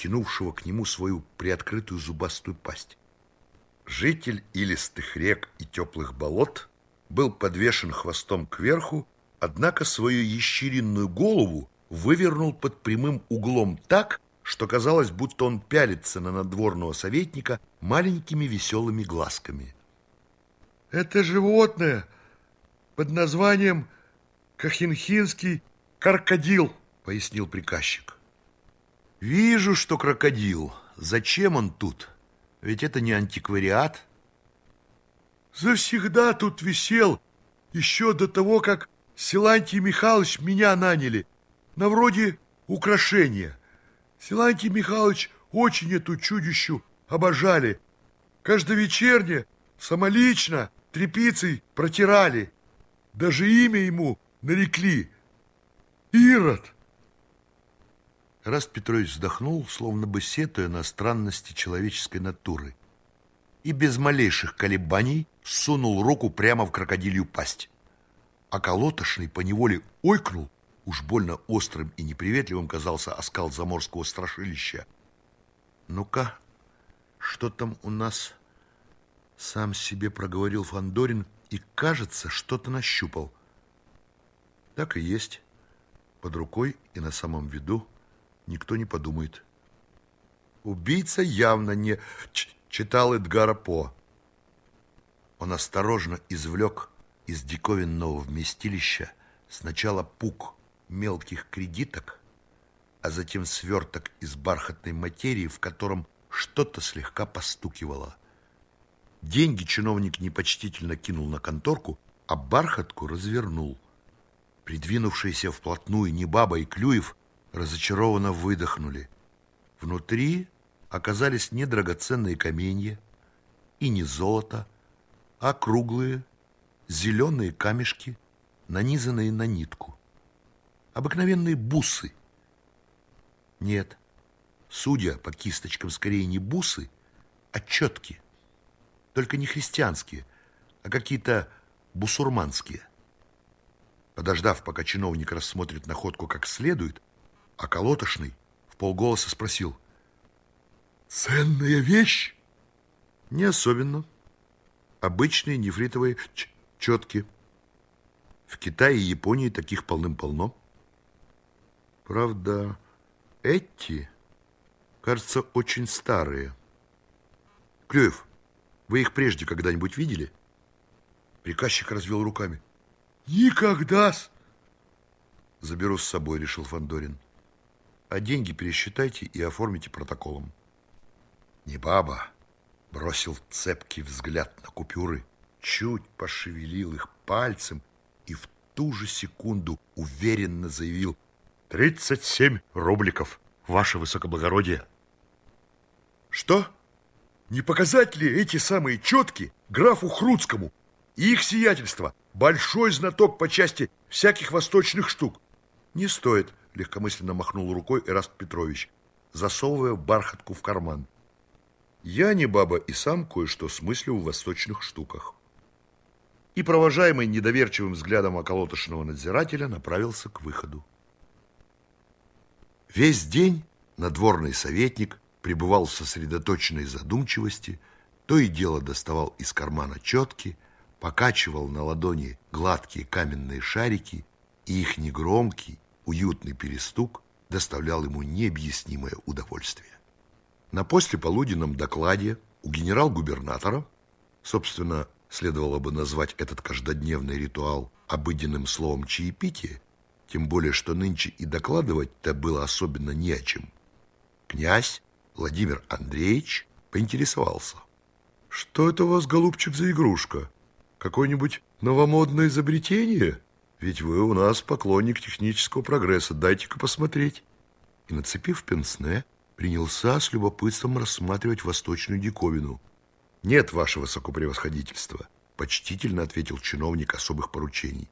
тянувшего к нему свою приоткрытую зубастую пасть. Житель илистых рек и теплых болот был подвешен хвостом кверху, однако свою ящеринную голову вывернул под прямым углом так, что казалось, будто он пялится на надворного советника маленькими веселыми глазками. Это животное под названием Кахинхинский крокодил, пояснил приказчик. Вижу, что крокодил. Зачем он тут? Ведь это не антиквариат. Завсегда тут висел, еще до того, как Силантий Михайлович меня наняли, на вроде украшения. Силантий Михайлович очень эту чудищу обожали. Каждовечерне, самолично, тряпицей протирали. Даже имя ему нарекли. Ирод. Раст Петрович вздохнул, словно бы сетуя на странности человеческой натуры. И без малейших колебаний сунул руку прямо в крокодилью пасть. А колотошный поневоле ойкнул, уж больно острым и неприветливым казался оскал заморского страшилища. Ну-ка, что там у нас? Сам себе проговорил Фандорин и, кажется, что-то нащупал. Так и есть. Под рукой и на самом виду никто не подумает. Убийца явно не читал Эдгара По. Он осторожно извлек из диковинного вместилища сначала пук мелких кредиток, а затем сверток из бархатной материи, в котором что-то слегка постукивало. Деньги чиновник непочтительно кинул на конторку, а бархатку развернул. Придвинувшиеся вплотную Небаба и Клюев разочарованно выдохнули. Внутри оказались не драгоценные каменья и не золото, а круглые зеленые камешки, нанизанные на нитку. Обыкновенные бусы. Нет, судя по кисточкам, скорее не бусы, а четки. Только не христианские, а какие-то бусурманские. Подождав, пока чиновник рассмотрит находку как следует, а колотошный в полголоса спросил. «Ценная вещь?» «Не особенно. Обычные нефритовые четки. В Китае и Японии таких полным-полно. Правда, эти, кажется, очень старые. Клюев, вы их прежде когда-нибудь видели?» Приказчик развел руками. «Никогда-с!» «Заберу с собой», — решил Фандорин а деньги пересчитайте и оформите протоколом. Не баба бросил цепкий взгляд на купюры, чуть пошевелил их пальцем и в ту же секунду уверенно заявил «Тридцать семь рубликов, ваше высокоблагородие». «Что? Не показать ли эти самые четки графу Хруцкому? Их сиятельство – большой знаток по части всяких восточных штук». «Не стоит», легкомысленно махнул рукой Эраст Петрович, засовывая бархатку в карман. Я не баба и сам кое-что смыслю в восточных штуках. И, провожаемый недоверчивым взглядом околотошного надзирателя, направился к выходу. Весь день надворный советник пребывал в сосредоточенной задумчивости, то и дело доставал из кармана четки, покачивал на ладони гладкие каменные шарики, и их негромкий, уютный перестук доставлял ему необъяснимое удовольствие. На послеполуденном докладе у генерал-губернатора, собственно, следовало бы назвать этот каждодневный ритуал обыденным словом чаепитие, тем более, что нынче и докладывать-то было особенно не о чем. Князь Владимир Андреевич поинтересовался. «Что это у вас, голубчик, за игрушка? Какое-нибудь новомодное изобретение?» Ведь вы у нас поклонник технического прогресса. Дайте-ка посмотреть. И, нацепив пенсне, принялся с любопытством рассматривать восточную диковину. Нет, ваше высокопревосходительство, почтительно ответил чиновник особых поручений.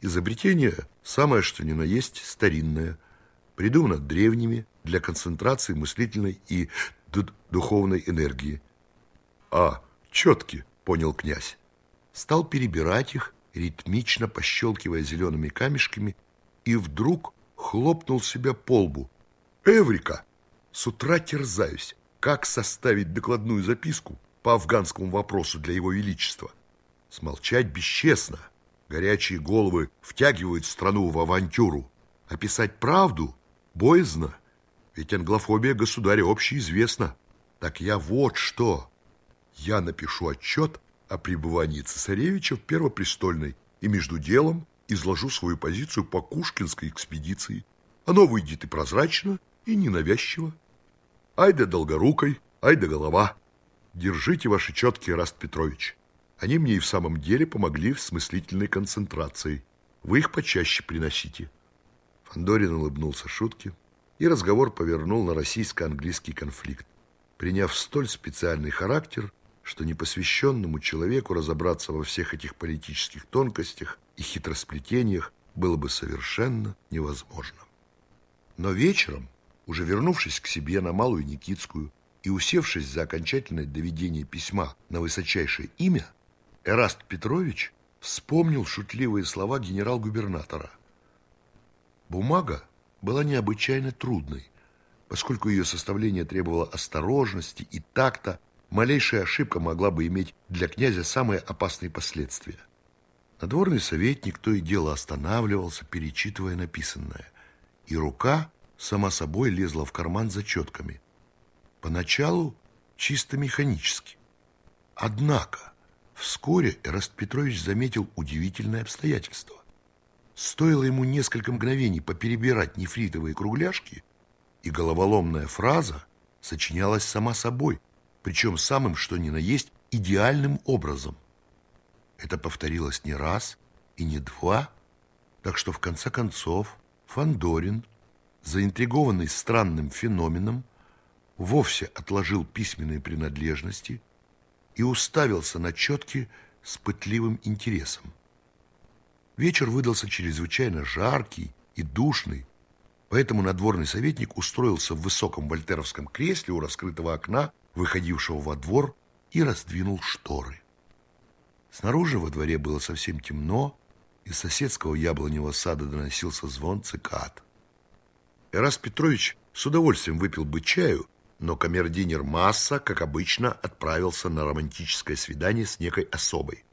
Изобретение самое что ни на есть старинное, придумано древними для концентрации мыслительной и духовной энергии. А, четки, понял князь. Стал перебирать их ритмично пощелкивая зелеными камешками, и вдруг хлопнул себя по лбу. «Эврика! С утра терзаюсь, как составить докладную записку по афганскому вопросу для его величества. Смолчать бесчестно. Горячие головы втягивают страну в авантюру. Описать правду боязно, ведь англофобия государя общеизвестна. Так я вот что. Я напишу отчет о пребывании цесаревича в Первопрестольной и между делом изложу свою позицию по Кушкинской экспедиции. Оно выйдет и прозрачно, и ненавязчиво. Ай да долгорукой, ай да голова. Держите ваши четкие, Раст Петрович. Они мне и в самом деле помогли в смыслительной концентрации. Вы их почаще приносите. Фандорин улыбнулся шутке, и разговор повернул на российско-английский конфликт, приняв столь специальный характер, что непосвященному человеку разобраться во всех этих политических тонкостях и хитросплетениях было бы совершенно невозможно. Но вечером, уже вернувшись к себе на Малую Никитскую и усевшись за окончательное доведение письма на высочайшее имя, Эраст Петрович вспомнил шутливые слова генерал-губернатора. Бумага была необычайно трудной, поскольку ее составление требовало осторожности и такта, малейшая ошибка могла бы иметь для князя самые опасные последствия. Надворный советник то и дело останавливался, перечитывая написанное, и рука сама собой лезла в карман за четками. Поначалу чисто механически. Однако вскоре Эраст Петрович заметил удивительное обстоятельство. Стоило ему несколько мгновений поперебирать нефритовые кругляшки, и головоломная фраза сочинялась сама собой, причем самым, что ни на есть, идеальным образом. Это повторилось не раз и не два, так что в конце концов Фандорин, заинтригованный странным феноменом, вовсе отложил письменные принадлежности и уставился на четки с пытливым интересом. Вечер выдался чрезвычайно жаркий и душный, поэтому надворный советник устроился в высоком вольтеровском кресле у раскрытого окна, выходившего во двор, и раздвинул шторы. Снаружи во дворе было совсем темно, из соседского яблоневого сада доносился звон цикад. Эрас Петрович с удовольствием выпил бы чаю, но камердинер Масса, как обычно, отправился на романтическое свидание с некой особой.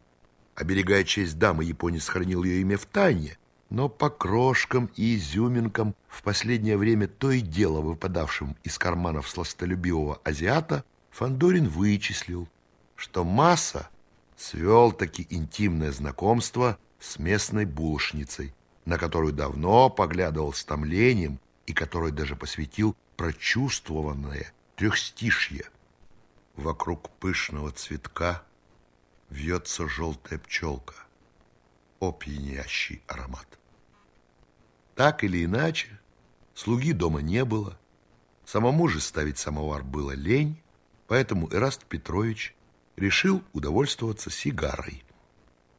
Оберегая честь дамы, японец хранил ее имя в тайне, но по крошкам и изюминкам в последнее время то и дело выпадавшим из карманов сластолюбивого азиата, Фандорин вычислил, что Масса свел таки интимное знакомство с местной булочницей, на которую давно поглядывал с томлением и которой даже посвятил прочувствованное трехстишье. Вокруг пышного цветка вьется желтая пчелка, опьянящий аромат. Так или иначе, слуги дома не было, самому же ставить самовар было лень, поэтому Эраст Петрович решил удовольствоваться сигарой.